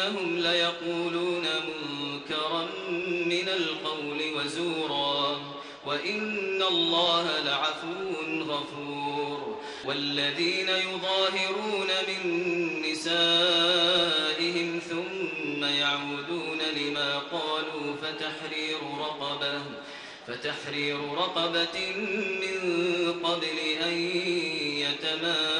وإنهم ليقولون منكرا من القول وزورا وإن الله لعفو غفور. والذين يظاهرون من نسائهم ثم يعودون لما قالوا فتحرير رقبة فتحرير رقبة من قبل أن يتماسا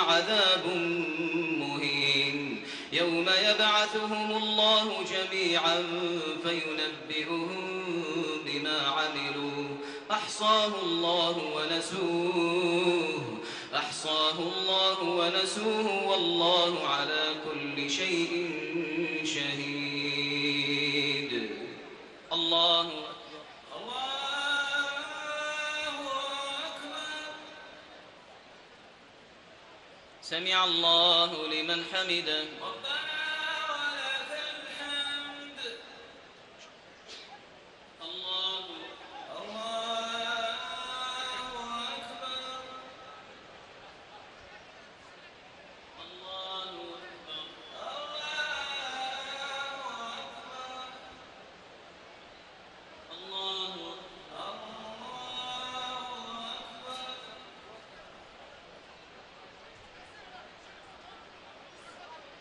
عذاب مهين. يوم يبعثهم الله جميعا فينبئهم بما عملوا. أحصاه الله ونسوه. أحصاه الله ونسوه. والله على كل شيء سمع الله لمن حمده.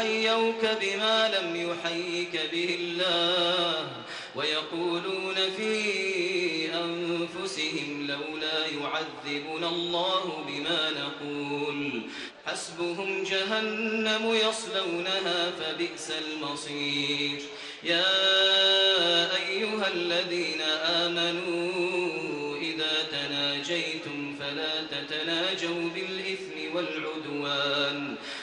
حيوك بما لم يحيك به الله ويقولون في أنفسهم لولا يعذبنا الله بما نقول حسبهم جهنم يصلونها فبئس المصير يا أيها الذين آمنوا إذا تناجيتم فلا تتناجوا بالإثم والعدوان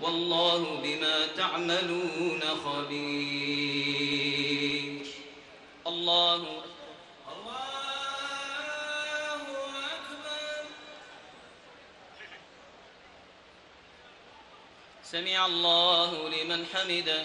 والله بما تعملون خبير. الله سمع الله لمن حمده.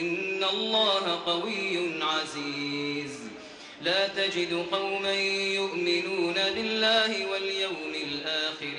إن الله قوي عزيز. لا تجد قوما يؤمنون بالله واليوم الآخر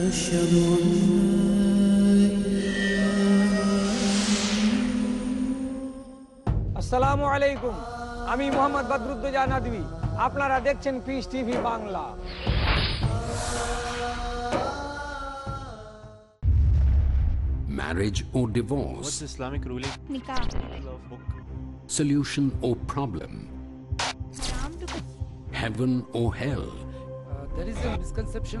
أشهد আসসালামু আলাইকুম আমি মোহাম্মদ বদরুদ্দোজা নদী আপনারা দেখছেন piece TV Bangla Marriage or divorce, What's Islamic ruling? nikah solution or problem, Islam to heaven or hell. there is a misconception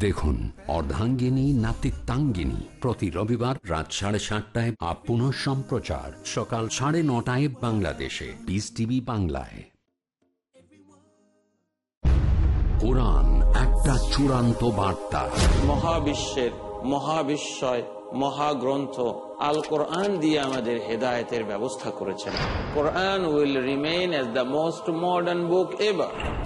দেখুন অর্ধাঙ্গিনী, নাতিত্বাঙ্গিনী। প্রতি রবিবার রাত সাড়ে সাতটায় আপ পুনঃ সম্প্রচার। সকাল সাড়ে নটায় বাংলাদেশে। পিস টিভি বাংলায়। কোরআন একটা চূড়ান্ত বার্তা। মহাবিশ্বের মহাবিস্ময় মহাগ্রন্থ আল কোরআন দিয়ে আমাদের হেদায়তের ব্যবস্থা করেছেন। Quran will remain as the most modern book ever.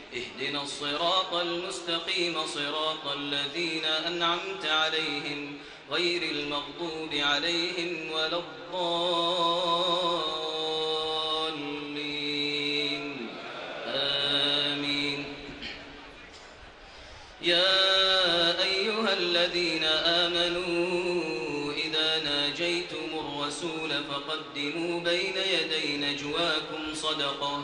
اهدنا الصراط المستقيم صراط الذين أنعمت عليهم غير المغضوب عليهم ولا الضالين. آمين. يا أيها الذين آمنوا إذا ناجيتم الرسول فقدموا بين يدي نجواكم صدقة.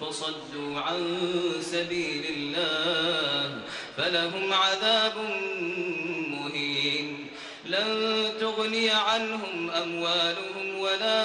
فصدوا عن سبيل الله فلهم عذاب مهين. لن تغني عنهم أموالهم ولا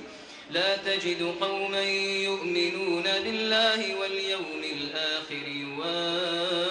لا تجد قوما يؤمنون بالله واليوم الآخر يوادون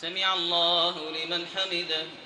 سمع الله لمن حمده.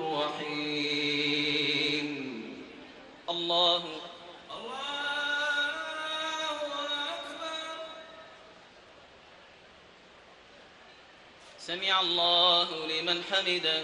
الله لمن حمده.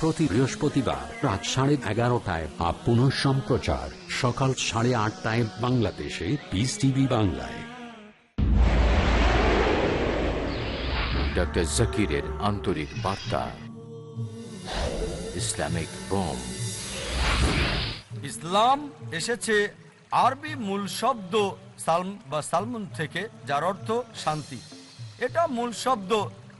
প্রতি বৃহস্পতিবার রাত সাড়ে এগারোটায় বা পুনঃ সম্প্রচার। সকাল সাড়ে আটটায় বাংলাদেশে পিস টিভি বাংলায়। ডক্টর জাকিরের আন্তরিক বার্তা। Islamic bomb. ইসলাম এসেছে আরবি মূল শব্দ সালম বা সালমুন থেকে যার অর্থ শান্তি। এটা মূল শব্দ